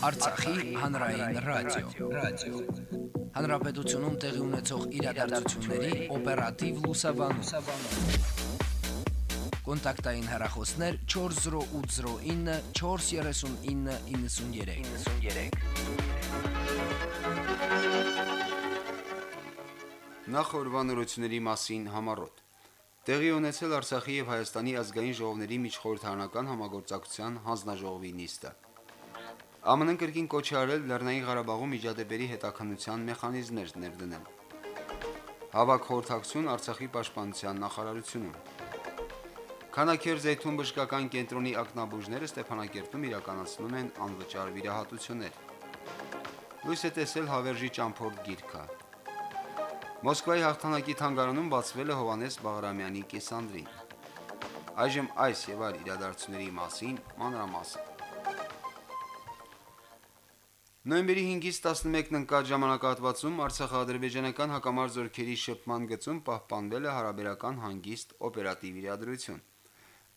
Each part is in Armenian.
Արցախի հանրային ռադիո, ռադիո։ Հանրապետությունում տեղի ունեցող իրադարձությունների օպերատիվ լուսաբանում։ Կոնտակտային հեռախոսներ 40809 43993։ 93։ Նախորbanությունների մասին համառոտ Տեղի ունեցել Արցախի եւ Հայաստանի ազգային ժողովների միջխորհրդարանական համագործակցության հանձնաժողովի նիստը։ ԱՄՆ-ն կրկին կոչ է արել Լեռնային Ղարաբաղում միջադեպերի հետաքննության մեխանիզմներ ներդնել։ Հավաք խորհրդակցություն Արցախի պաշտպանության նախարարությունում։ Քանաքեր Զեյթուն բժշկական կենտրոնի ակնաբուժները Ստեփանակերտում իրականացնում են անվճար վիրահատություններ։ Լույս է տեսել հավերժի ճամփորդ գիրքը։ Մոսկվայի հաղթանակի թանգարանում բացվել է Հովանես Բաղրամյանի կեսանդրին։ Այժմ այս եւ այլ իրադարձությունների մասին մանրամասն։ Նոյեմբերի 5-ից 11-ն ընկած ժամանակահատվածում Արցախա-ադրբեջանական հակամարտ զորքերի շփման գծում պահպանվել է հարաբերական հանգիստ օպերատիվ իրադրություն։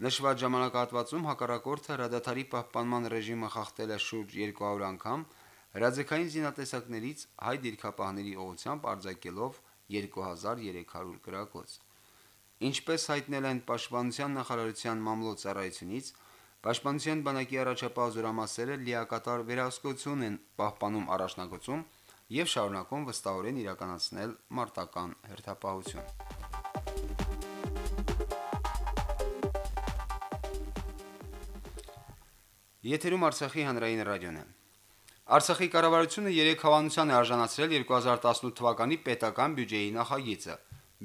Նշված ժամանակահատվածում հակառակորդը հրադադարի պահպանման ռեժիմը խախտել է շուրջ 200 անգամ, հրաձգային զինատեսակներից հայ դիրքապահների ուղությամբ արձակելով 2300 գրակոց։ Ինչպես հայտնել են Պաշտպանության նախարարության մամլոյ ծառայությունից, Պաշտպանության բանակի առաջապահ զորամասերը լիակատար վերահսկողություն են պահպանում առաջնագծում եւ շարունակում վստահորեն իրականացնել մարտական հերթապահություն։ Եթերում Արցախի հանրային ռադիոն է։ Արցախի կառավարությունը 3 հավանության է արժանացրել 2018 թվականի պետական բյուջեի նախագիծը։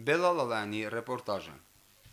Բելալալյանի ռեպորտաժը։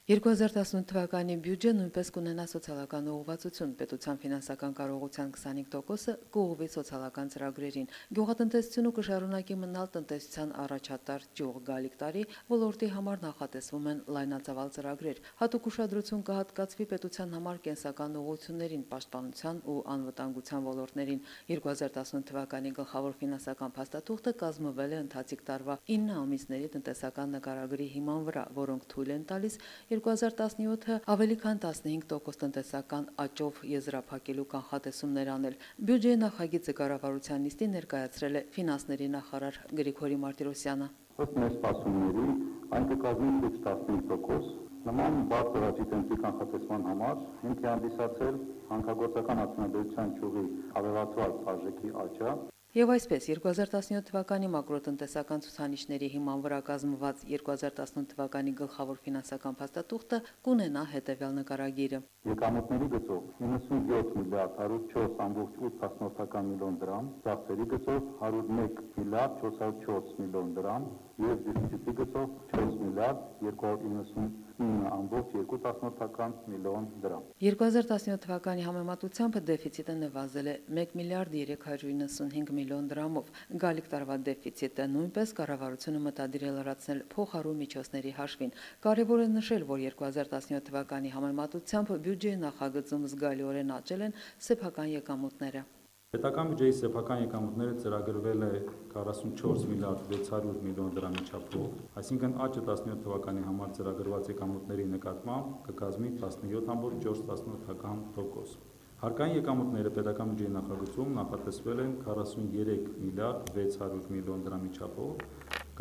2018 թվականի բյուջե նույնպես կունենա սոցիալական ուղղվածություն։ Պետության ֆինանսական կարողության 25%-ը կուղղվի սոցիալական ծրագրերին։ Գյուղատնտեսությունը կշարունակի մնալ տնտեսության առաջատար ճյուղ գալիք տարի, ոլորտի համար նախատեսվում են լայնածավալ ծրագրեր։ Հատուկ ուշադրություն կհատկացվի պետության համար կենսական ուղղություններին, պաշտպանության ու անվտանգության ոլորտներին։ 2018 թվականի գլխավոր ֆինանսական փաստաթուղթը կազմվել է ընթացիկ տարվա 9 ամիսների տնտեսական նկարագրի հիման վրա, որոնք թույլ են տալիս 2017-ը ավելի քան 15% տնտեսական աճով եզրափակելու կանխատեսումներ անել։ Բյուջեի նախագիծը կառավարության նիստի ներկայացրել է ֆինանսների նախարար Գրիգորի Մարտիրոսյանը։ Ըստ մեր սպասումների, այն կկազմի շուրջ 15%։ Նման բարձր աճի տեմպի կանխատեսման համար մենք հանդիսացել հանքագործական արդյունաբերության ճյուղի ավելացված արժեքի աճը Եվ այսպես 2017 թվականի մակրոտնտեսական ցուցանիշների հիման վրա կազմված 2018 թվականի գլխավոր ֆինանսական փաստաթուղթը կունենա հետևյալ նկարագիրը։ Եկամուտների գծով 97 միլիարդ 104.8 միլիոն դրամ, ծախսերի գծով 101 միլիարդ 404 միլիոն դրամ եւ դեֆիցիտի գծով 4 միլիարդ 290 9.2 միլիոն դրամ։ 2017 թվականի համեմատությամբ դեֆիցիտը նվազել է 1 միլիարդ 395 միլիոն դրամով։ Գալիք տարվա դեֆիցիտը նույնպես կառավարությունը մտադիր է լրացնել փոխարու միջոցների հաշվին։ Կարևոր է նշել, որ 2017 թվականի համեմատությամբ բյուջեի նախագծում զգալիորեն աճել են սեփական եկամուտները։ Պետական բյուջեի սեփական եկամուտները ծրագրվել է 44 միլիարդ 600 միլիոն դրամի չափով, այսինքն աճը 17 թվականի համար ծրագրված եկամուտների նկատմամբ կկազմի 17.18%։ Հարկային եկամուտները պետական բյուջեի նախագծում նախատեսվել են 43 միլիարդ 600 միլիոն դրամի չափով,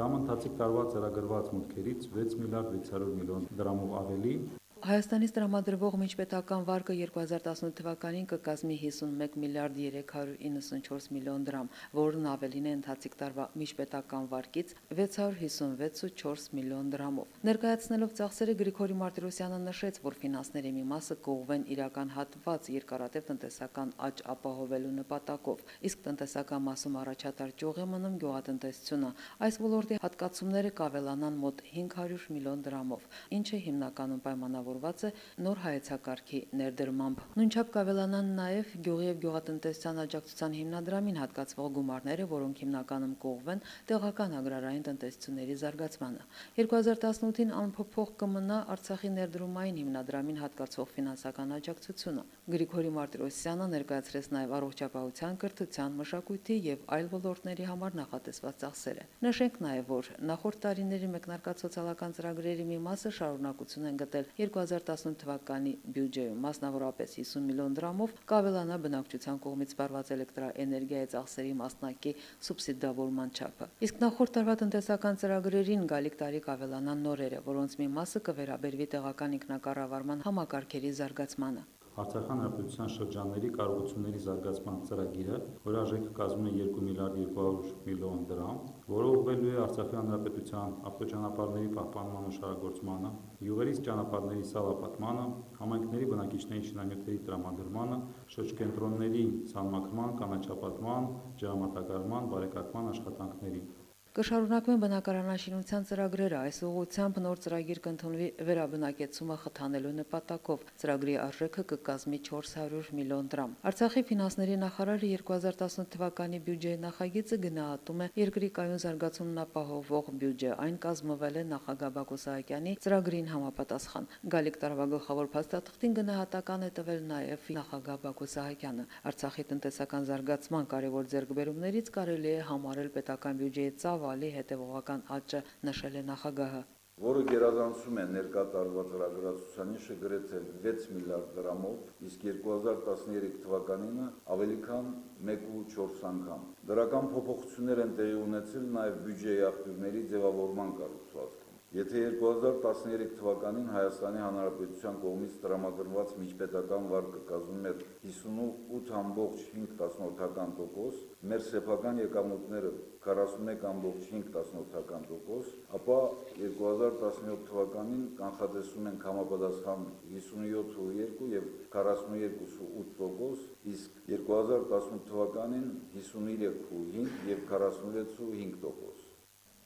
կամ ընթացիկ տարվա ծրագրված մուտքերից 6 միլիարդ 600 միլիոն դրամով ավելի, Հայաստանից տրամադրվող միջպետական վարկը 2018 թվականին կկազմի 51 միլիարդ 394 միլիոն դրամ, որն ավելին է ընթացիկ տարվա միջպետական վարկից 656.4 միլիոն դրամով։ Ներկայացնելով ծախսերը Գրիգորի Մարտիրոսյանը նշեց, որ ֆինանսների մի մասը կողվեն իրական հատված երկարատև տնտեսական աճ ապահովելու նպատակով, իսկ տնտեսական մասում առաջատար ճյուղ է մնում գյուղատնտեսությունը։ Այս ոլորտի հատկացումները կավելանան մոտ 500 միլիոն դրամով, ինչը հիմնականում պայմանավոր ձևավորված է նոր հայեցակարգի ներդրմամբ։ Նույնչափ կավելանան նաև գյուղի եւ գյուղատնտեսության աջակցության հիմնադրամին հատկացվող գումարները, որոնք հիմնականում կողվեն տեղական agrarային տնտեսությունների զարգացմանը։ 2018-ին անփոփոխ կմնա Արցախի ներդրումային հիմնադրամին հատկացվող ֆինանսական աջակցությունը։ Գրիգորի Մարտիրոսյանը ներկայացրեց նաև առողջապահության, կրթության, մշակույթի եւ այլ ոլորտների համար նախատեսված ծախսերը։ Նշենք նաև, որ նախորդ տարիների մեկնարկած սոցիալական ծրագրերի մի մասը շարունակություն են գտել 2018 թվականի բյուջեում, մասնավորապես 50 միլիոն դրամով կավելանա բնակչության կողմից վարված էլեկտրաէներգիայի ծախսերի մասնակի սուբսիդավորման չափը։ Իսկ նախորդ տարվա տնտեսական ծրագրերին գալիք տարի կավելանան նորերը, որոնց մի մասը կվերաբերվի տեղական ինքնակառավարման համակարգերի զարգացմանը։ Արցախյան հանրապետության շրջանների կարողությունների զարգացման ծրագիրը, որի արժեքը կազմում է 2 միլիարդ 200 միլիոն դրամ, որը ուղղվելու է Արցախի հանրապետության ավտոճանապարհների պահպանման ու շահագործմանը, յուղերից ճանապարհների սալապատմանը, համայնքների բնակիչների շինանյութերի տրամադրմանը, շրջկենտրոնների սալմակրման, կանաչապատման, ջրամատակարարման, բարեկարգման աշխատանքներին։ Կշարունակվեն բնակարանաշինության ծրագրերը, այս ուղղությամբ նոր ծրագիր կընդունվի վերաբնակեցումը խթանելու նպատակով։ Ծրագրի արժեքը կկազմի 400 միլիոն դրամ։ Արցախի ֆինանսների նախարարը 2018 թվականի բյուջեի նախագիծը գնահատում է երկրի կայուն զարգացումն ապահովող բյուջե։ Այն կազմվել է նախագահ Բակո Սահակյանի ծրագրին համապատասխան։ Գալիք տարվա գլխավոր փաստաթղթին գնահատական է տվել նաև նախագահ Բակո Սահակյանը։ Արցախի տնտեսական զարգացման կարևոր ձեռքբերումներից կարելի է համարել պետական բյուջեի ծավ ցավալի հետևողական աճը նշել է նախագահը որը գերազանցում է ներկա տարվա ծրագրացուցանիշը գրեթե 6 միլիարդ դրամով, իսկ 2013 թվականինը ավելի քան 1.4 անգամ։ Դրական փոփոխություններ են տեղի ունեցել նաև բյուջեի աղբյուրների ձևավորման կառուցվածքում։ Եթե 2013 թվականին Հայաստանի Հանրապետության կողմից տրամադրված միջպետական վարկը կազմում էր 58.5%, մեր սեփական եկամուտները 41.5%, ապա 2017 թվականին կանխատեսում ենք համապատասխան 57.2 եւ 42.8%, իսկ 2018 թվականին 53.5 եւ 46.5%։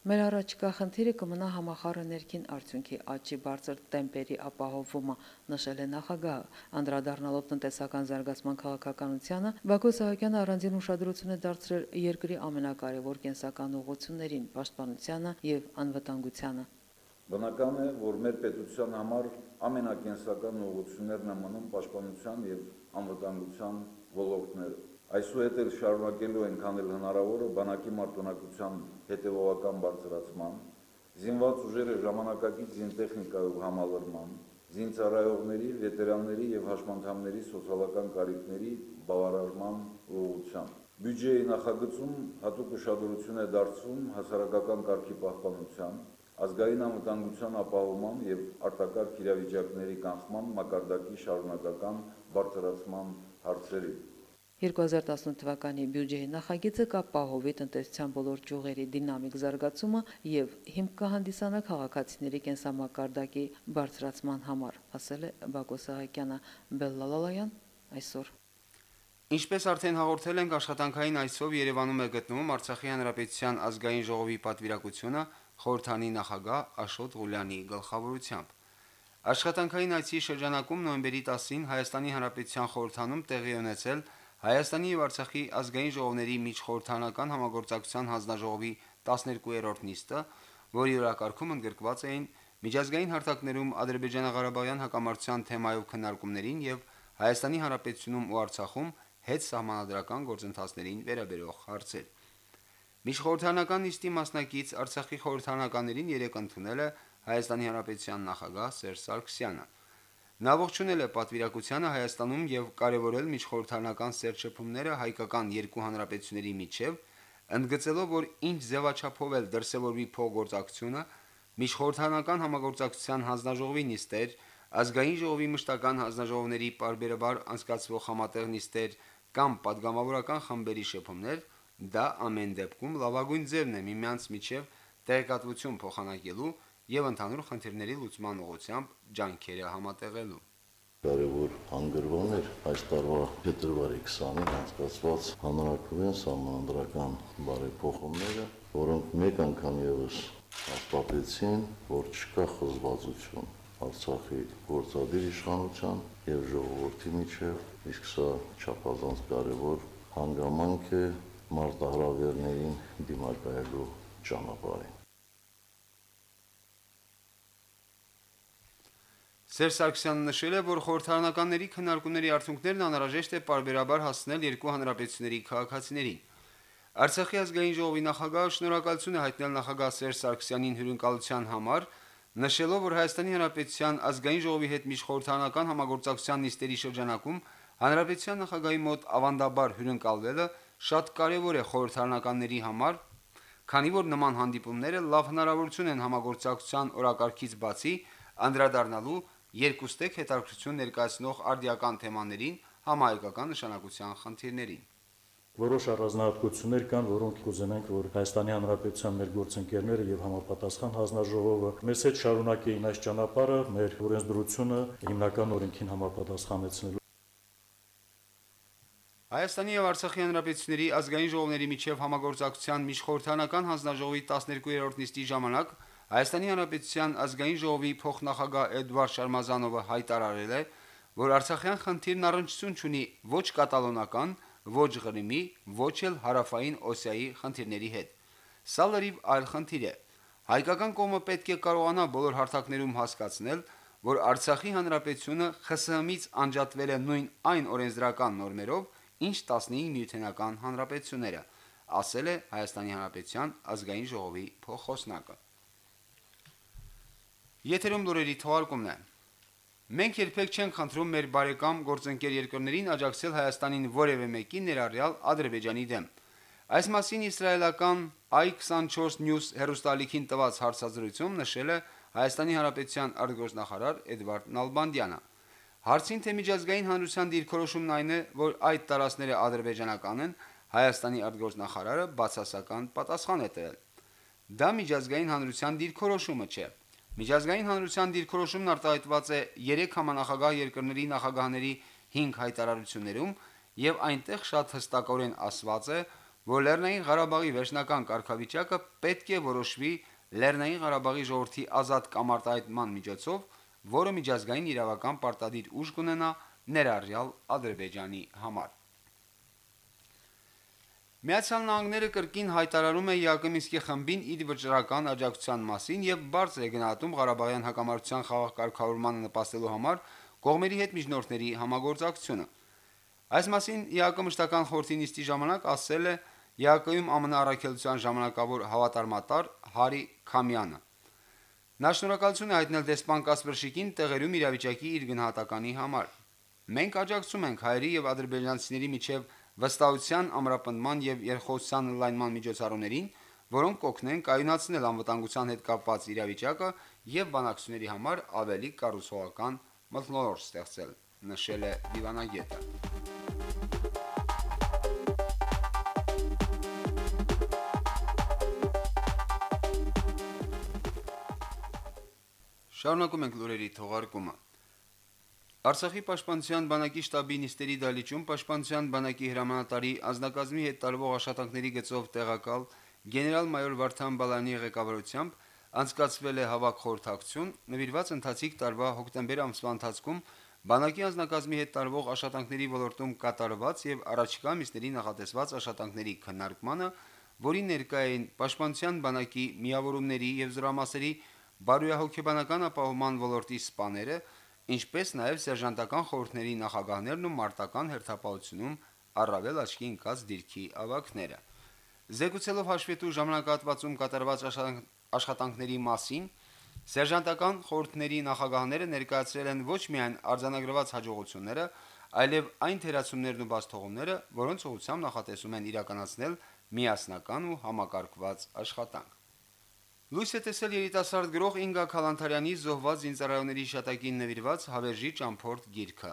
Մեր առաջկա խնդիրը կմնա համախառը ներքին արդյունքի աճի բարձր տեմպերի ապահովումը, նշել է նախագահը։ Անդրադառնալով տնտեսական զարգացման քաղաքականությանը, Բակո Սահակյանը առանձին ուշադրություն է դարձրել երկրի ամենակարևոր կենսական ուղղություններին՝ պաշտպանությանը եւ անվտանգությանը։ Բնական է, որ մեր պետության համար ամենակենսական ուղղություններն են մնում պաշտպանության եւ անվտանգության ոլորտները։ Այսուհետ էլ շարունակելու ենք անել հնարավորը բանակի մարտունակության հետևողական բարձրացման, զինված ուժերը ժամանակակից զինտեխնիկայով համալրման, զինծառայողների, վետերանների եւ հաշմանդամների սոցիալական կարիքների բավարարման ուղղությամբ։ Բյուջեի նախագծում հատուկ ուշադրություն է դարձվում հասարակական կարգի պահպանության, ազգային անվտանգության ապահովման եւ արտակարգ իրավիճակների կանխման մակարդակի շարունակական բարձրացման հարցերին։ 2018 թվականի բյուջեի նախագիծը կապահովի տնտեսության բոլոր ճյուղերի դինամիկ զարգացումը եւ հիմք կհանդիսանա քաղաքացիների կենսամակարդակի բարձրացման համար, ասել է Բակո Սահակյանը Բելլալալայան այսօր։ Ինչպես արդեն հաղորդել ենք, աշխատանքային այսով Երևանում է գտնվում Արցախի հանրապետության ազգային ժողովի պատվիրակությունը խորհրդանի նախագահ Աշոտ Ղուլյանի գլխավորությամբ։ Աշխատանքային այցի շրջանակում նոյեմբերի 10-ին Հայաստանի Հանրապետության խորհրդանում տեղի ունեցել Հայաստանի եւ Արցախի ազգային ժողովների միջխորհրդանական համագործակցության հանձնաժողովի 12-րդ նիստը, որի օրակարգում ընդգրկված էին միջազգային հարթակներում Ադրբեջանա-Ղարաբաղյան հակամարտության թեմայով քննարկումներին եւ Հայաստանի Հանրապետությունում ու Արցախում հետ սահմանադրական գործընթացներին վերաբերող հարցեր։ Միջխորհրդանական նիստի մասնակից Արցախի խորհրդանականներին երեք ընդունել է Հայաստանի Հանրապետության նախագահ Սերժ Սարգսյանը։ Նա ողջունել է պատվիրակությանը Հայաստանում եւ կարեւորել միջխորհրդանական սերչփումները հայկական երկու հանրապետությունների միջև, ընդգծելով, որ ինչ ձևաչափով էլ դրսևորվի փոխգործակցությունը, միջխորհրդանական համագործակցության հանձնաժողովի նիստեր, ազգային ժողովի մշտական հանձնաժողովների բարբերաբար անցկացվող համատեղ նիստեր կամ падգամավորական խմբերի շփումներ, դա ամեն դեպքում լավագույն ձևն է միմյանց միջև տեղեկատվություն փոխանակելու եւ ընդհանուր խնդիրների լուծման ուղղությամբ ջանքերը համատեղելու։ Կարևոր հանգրվան էր այս տարվա փետրվարի 20-ին անցկացված հանրակրթության սահմանադրական բարեփոխումները, որոնք մեկ անգամ եւս հաստատեցին, որ չկա խզվածություն Արցախի գործադիր իշխանության եւ ժողովրդի միջև, իսկ սա չափազանց կարևոր հանգամանք է մարտահրավերներին դիմակայելու ճանապարհին։ Սերժ Սարգսյանն նշել է, որ խորհրդարանականների քննարկումների արդյունքներն անհրաժեշտ է parberabar հասցնել երկու հանրապետությունների քաղաքացիներին։ Արցախի ազգային ժողովի նախագահը շնորհակալություն է հայտնել նախագահ Սերժ Սարգսյանին հյուրընկալության համար, նշելով, որ Հայաստանի Հանրապետության ազգային ժողովի հետ միջխորհրդարանական համագործակցության նիստերի շրջանակում Հանրապետության նախագահի մոտ ավանդաբար հյուրընկալվելը շատ կարևոր է խորհրդարանականների համար, քանի որ նման հանդիպումները լավ հնարավորություն են համագործակցության օրակարգից բացի անդրադառնալու երկուստեք հետաքրքրություն ներկայացնող արդիական թեմաներին, համահայկական նշանակության խնդիրներին։ Որոշ առանձնահատկություններ կան, որոնք կուզենանք, որ Հայաստանի Հանրապետության մեր գործընկերները եւ համապատասխան հանձնաժողովը մեզ հետ շարունակեին այս ճանապարհը, մեր օրենսդրությունը հիմնական օրենքին համապատասխանեցնելու Հայաստանի եւ Արցախի հանրապետությունների ազգային ժողովների միջև համագործակցության միջխորհրդանական հանձնաժողովի 12-րդ նիստի ժամանակ Հայաստանի հանրապետության ազգային ժողովի փոխնախագահ Էդվարդ Շարմազանովը հայտարարել է, որ Արցախյան խնդիրն առնչություն չունի ոչ կատալոնական, ոչ Ղրիմի, ոչ էլ հարավային Օսիայի խնդիրների հետ։ Սա լրիվ այլ խնդիր է։ Հայկական կողմը պետք է կարողանա բոլոր հարթակներում հասկացնել, որ Արցախի հանրապետությունը ԽՍՀՄ-ից անջատվել է նույն այն օրենսդրական նորմերով, ինչ 15 միութենական հանրապետությունները, ասել է Հայաստանի Հանրապետության ազգային ժողովի փոխոսնակը։ Եթերում լուրերի թողարկումն է։ Մենք երբեք չենք խնդրում մեր բարեկամ գործընկեր երկրներին աջակցել Հայաստանին որևէ մեկի ներառյալ Ադրբեջանի դեմ։ Այս մասին իսրայելական i24 News հերոստալիքին տված հարցազրույցում նշել է Հայաստանի Հանրապետության արտգործնախարար Էդվարդ Նալբանդյանը։ Հարցին թե միջազգային հանրության դիրքորոշումն այն է, որ այդ տարածքները ադրբեջանական են, Հայաստանի արտգործնախարարը բացասական պատասխան է տվել։ Դա միջազգային հանրության դիրքորոշումը չէ։ Միջազգային հանրության դիրքորոշումն արտահայտված է 3 համանախագահ երկրների նախագահների 5 հայտարարություններում եւ այնտեղ շատ հստակորեն ասված է, որ Լեռնային Ղարաբաղի վերջնական կարգավիճակը պետք է որոշվի Լեռնային Ղարաբաղի ժողովրդի ազատ կամարտահայտման միջոցով, որը միջազգային իրավական պարտադիր ուժ կունենա ներառյալ Ադրբեջանի համար։ Միացյալ Նահանգները կրկին հայտարարում է Յակոմինսկի խմբին իր վճռական աջակցության մասին եւ բարձր է գնահատում Ղարաբաղյան հակամարտության խաղաղ կարգավորմանը նպաստելու համար կողմերի հետ միջնորդների համագործակցությունը։ Այս մասին ՀԱԿ մշտական խորհրդի նիստի ժամանակ ասել է ՀԱԿ-ում ԱՄՆ առաքելության ժամանակավոր հավատարմատար Հարի Քամյանը։ Նա շնորհակալություն է հայտնել դեսպան Կասպերշիկին տեղերում իրավիճակի իր գնահատականի համար։ Մենք աջակցում ենք հայերի եւ ադրբեջանցիների միջև վստահության ամրապնդման եւ երխոսության լայնման միջոցառումներին, որոնք կօգնեն կայունացնել անվտանգության հետ կապված իրավիճակը եւ բանակցությունների համար ավելի կառուցողական մթնոլորտ ստեղծել, նշել է Դիվանագետը։ Շարունակում ենք լուրերի թողարկումը։ Արցախի պաշտպանության բանակի շտաբի նիստերի դալիճում պաշտպանության բանակի հրամանատարի ազնագազմի հետ տարվող աշխատանքների գծով տեղակալ գեներալ-մայոր Վարդան Բալանի ղեկավարությամբ անցկացվել է հավաք խորհրդակցություն նվիրված ընթացիկ տարվա հոկտեմբեր ամսվա ընթացքում բանակի ազնագազմի հետ տարվող աշխատանքների ոլորտում կատարված եւ առաջիկա ամիսների նախատեսված աշխատանքների քննարկմանը, որի ներկայ էին պաշտպանության բանակի միավորումների եւ զորամասերի բարոյահոգեբանական ապահովման ոլորտի սպաները, ինչպես նաև սերժանտական խորհուրդների նախագահներն ու մարտական հերթապահությունում առավել աչքի ընկած դիրքի ավակները։ Զեկուցելով հաշվետու ժամանակահատվածում կատարված աշխատանքների մասին, սերժանտական խորհուրդների նախագահները ներկայացրել են ոչ միայն արձանագրված հաջողությունները, այլև այն թերացումներն ու բացթողումները, որոնց ուղղությամբ նախատեսում են իրականացնել միասնական ու համակարգված աշխատանք։ Լույս է տեսել երիտասարդ գրող Ինգա Խալանթարյանի զոհված զինծառայողների շտակին նվիրված հավերժի ճամփորդ գիրքը։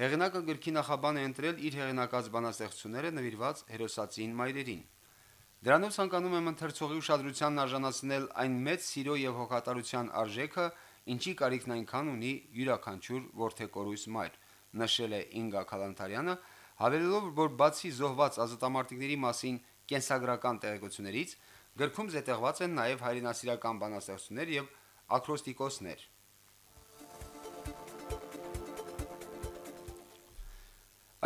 Հեղինակը գրքի նախաբան է ընտրել իր հեղինակած բանաստեղծությունները նվիրված հերոսացին մայրերին։ Դրանով ցանկանում եմ ընթերցողի ուշադրությանն արժանացնել այն մեծ սիրո եւ հոգատարության արժեքը, ինչի կարիքն այնքան ունի յուրաքանչյուր ворթեկորույս մայր, նշել է Ինգա Խալանթարյանը, հավելելով, որ բացի զոհված ազատամարտիկների մասին կենսագրական տեղեկություններից Գրքում զետեղված են նաև հայրենասիրական բանաստեղծություններ եւ ակրոստիկոսներ։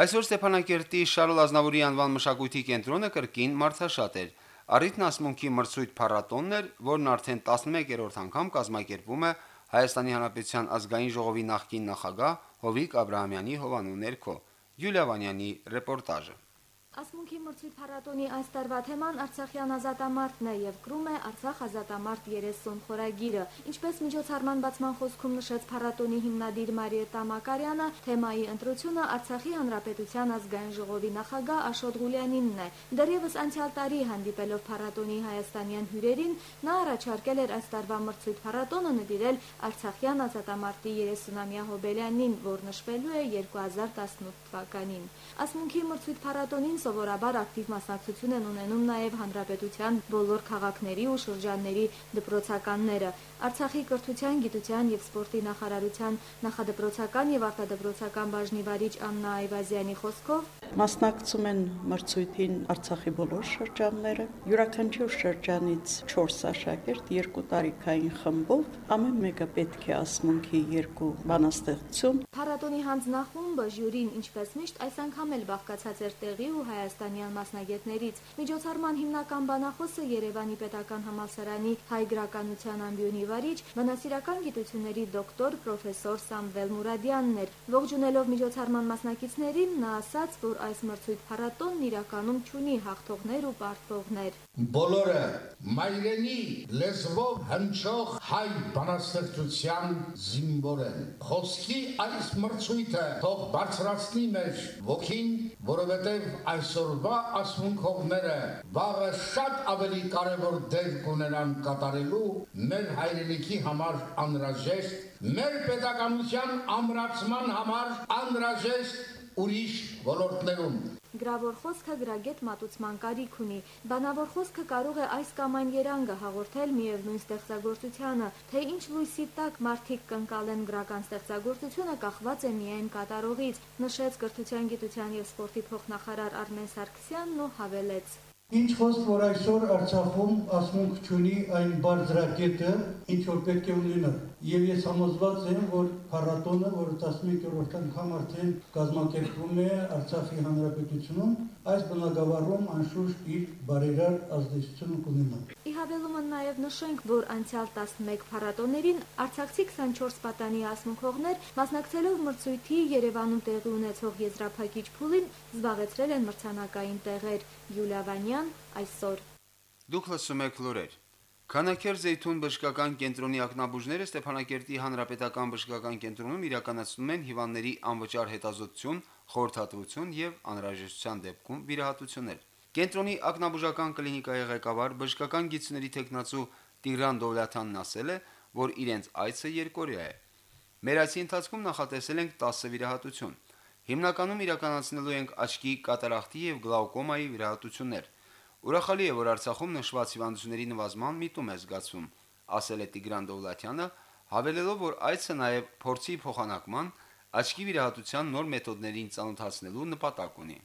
Այսօր Ստեփանակերտի Շարլ Ազնավուրի անվան մշակույթի կենտրոնը կրկին մարդաշատ էր։ Առիթն ասմունքի մրցույթ փառատոնն էր, որն արդեն 11-րդ անգամ կազմակերպվում է Հայաստանի Հանրապետության ազգային ժողովի նախկին նախագահ Հովիկ Աբ รา համյանի հովանու ներքո։ Յուլիա Վանյանի ռեպորտաժը։ Ասմունքի մրցույթ փառատոնի այս տարվա թեման Արցախյան ազատամարտն է եւ կրում է Արցախ ազատամարտ 30 խորագիրը։ Ինչպես միջոցառման բացման խոսքում նշեց փառատոնի հիմնադիր Մարիետա Մակարյանը, թեմայի ընտրությունը Արցախի հանրապետության ազգային ժողովի նախագահ Աշոտ Ղուլյանինն է։ Դեռևս անցյալ տարի հանդիպելով փառատոնի հայաստանյան հյուրերին, նա առաջարկել էր այս տարվա մրցույթ փառատոնը նվիրել Արցախյան ազատամարտի 30-ամյա հոբելյանին, որ նշվելու է 2018 թվականին։ Ասմունքի մրցույթ փառատոնին սովորաբար ակտիվ մասնակցություն են ունենում նաև հանրապետության բոլոր քաղաքների ու շրջանների դպրոցականները։ Արցախի կրթության, գիտության եւ սպորտի նախարարության նախադպրոցական եւ արտադպրոցական բաժնի վարիչ Աննա Այվազյանի խոսքով մասնակցում են մրցույթին Արցախի բոլոր շրջանները։ Յուրաքանչյուր շրջանից 4 աշակերտ երկու տարիքային խմբով ամեն մեկը պետք է ասմունքի երկու բանաստեղծություն։ Փառատոնի հանձնախումբը ժյուրին ինչպես միշտ այս անգամ էլ բաղկացած էր տեղի ու հայաստանյան մասնագետներից։ Միջոցառման հիմնական բանախոսը Երևանի Պետական համալսարանի հայ գրականության ամբիոնի վարիչ, վնասիրական գիտությունների դոկտոր պրոֆեսոր Սամվել Մուրադյանն էր։ Ողջունելով միջոցառման մասնակիցներին, նա ասաց, որ այս մրցույթ փառատոնն իրականում չունի հաղթողներ ու պարտվողներ։ Բոլորը մայրենի լեզվով հնչող հայ բանաստեղծության զինվոր են։ Խոսքի այս մրցույթը թող բարձրացնի մեր ոգին, որովհետև այսօրվա ասմունքողները վաղը շատ ավելի կարևոր դեր կունենան կատարելու մեր հայրենիքի համար անհրաժեշտ, մեր պետականության ամրացման համար անհրաժեշտ ուրիշ ոլորտներում։ Գրավոր խոսքը գրագետ մատուցման կարիք ունի։ Բանավոր խոսքը կարող է այս կամ այն երանգը հաղորդել միևնույն ստեղծագործությանը, թե ինչ լույսի տակ մարդիկ կընկալեն գրական ստեղծագործությունը կախված է միայն կատարողից, նշեց կրթության, գիտության եւ սպորտի փոխնախարար Արմեն Սարգսյանն ու հավելեց. Ինչ խոսք, որ այսօր Արցախում ասմունք չունի այն բարձրակետը, ինչ որ պետք է ունենա։ Եվ ես համոզված եմ, որ փառատոնը, որը 11-րդ անգամ արդեն կազմակերպվում է Արցախի հանրապետությունում, այս բնակավարում անշուշտ իր բարերար ազդեցություն կունենա։ Ի հավելումը նաև նշենք, որ անցյալ 11 փառատոներին Արցախցի 24 պատանի ասմունքողներ մասնակցելով մրցույթի Երևանում տեղի ունեցող եզրափակիչ փուլին զբաղեցրել են մրցանակային տեղեր։ Յուլիա Վանյան այսօր։ Դուք լսում եք լուրեր։ Քանաքեր Զեյթուն բժշկական կենտրոնի ակնաբուժները Ստեփանակերտի հանրապետական բժշկական կենտրոնում իրականացնում են հիվանդների անվճար հետազոտություն, խորհրդատվություն եւ անհրաժեշտության դեպքում վիրահատություններ։ Կենտրոնի ակնաբուժական կլինիկայի ղեկավար բժշկական գիծների տեխնացու Տիգրան Դովլաթյանն ասել է, որ իրենց այցը երկօրյա է։ Մեր այցի ընթացքում նախատեսել ենք 10 վիրահատություն։ Հիմնականում իրականացնելու ենք աչքի կատարախտի եւ գլաուկոմայի վիրահատություններ։ Ուրախալի է, որ Արցախում նշված հիվանդությունների նվազման միտում է զգացվում, ասել է Տիգրան Դովլաթյանը, հավելելով, որ այցը նաև փորձի փոխանակման, աչքի վիրահատության նոր մեթոդներին ծանոթացնելու նպատակ ունի։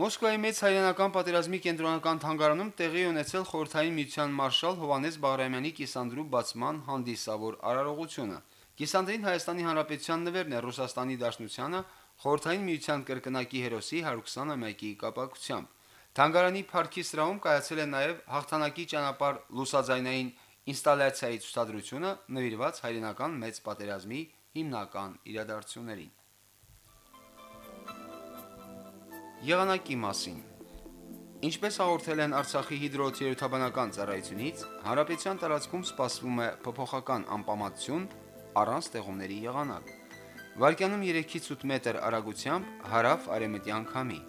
Մոսկվայի մեծ հայրենական պատերազմի կենտրոնական թանգարանում տեղի ունեցել խորհրդային միության մարշալ Հովանես Բաղրամյանի կիսանդրու բացման հանդիսավոր արարողությունը։ Կիսանդրին Հայաստանի Հանրապետության նվերն է Ռուսաստանի Դաշնությանը խորհրդային միության կրկնակի հերոսի 120-ամյակի կապակցությամբ։ Թանգարանի парքի սրահում կայացել է նաև հաղթանակի ճանապարհ լուսաձայնային ինստալյացիայի ցուցադրությունը նվիրված հայրենական մեծ պատերազմի հիմնական իրադարձություններին։ Եղանակի մասին. Ինչպես հաղորդել են Արցախի հիդրոթերապևտաբանական ծառայությունից, հարաբեցյան տարածքում սպասվում է փոփոխական անպամատություն առանց տեղումների եղանակ։ Վարկյանում 3-ից 8 մետր արագությամբ հարավ արևմտյան քամի։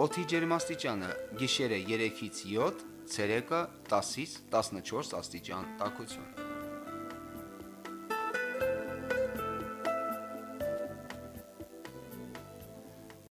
Օդի ջերմաստիճանը՝ գիշերը 3-ից 7, ցերեկը 10-ից 14 աստիճան տաքություն։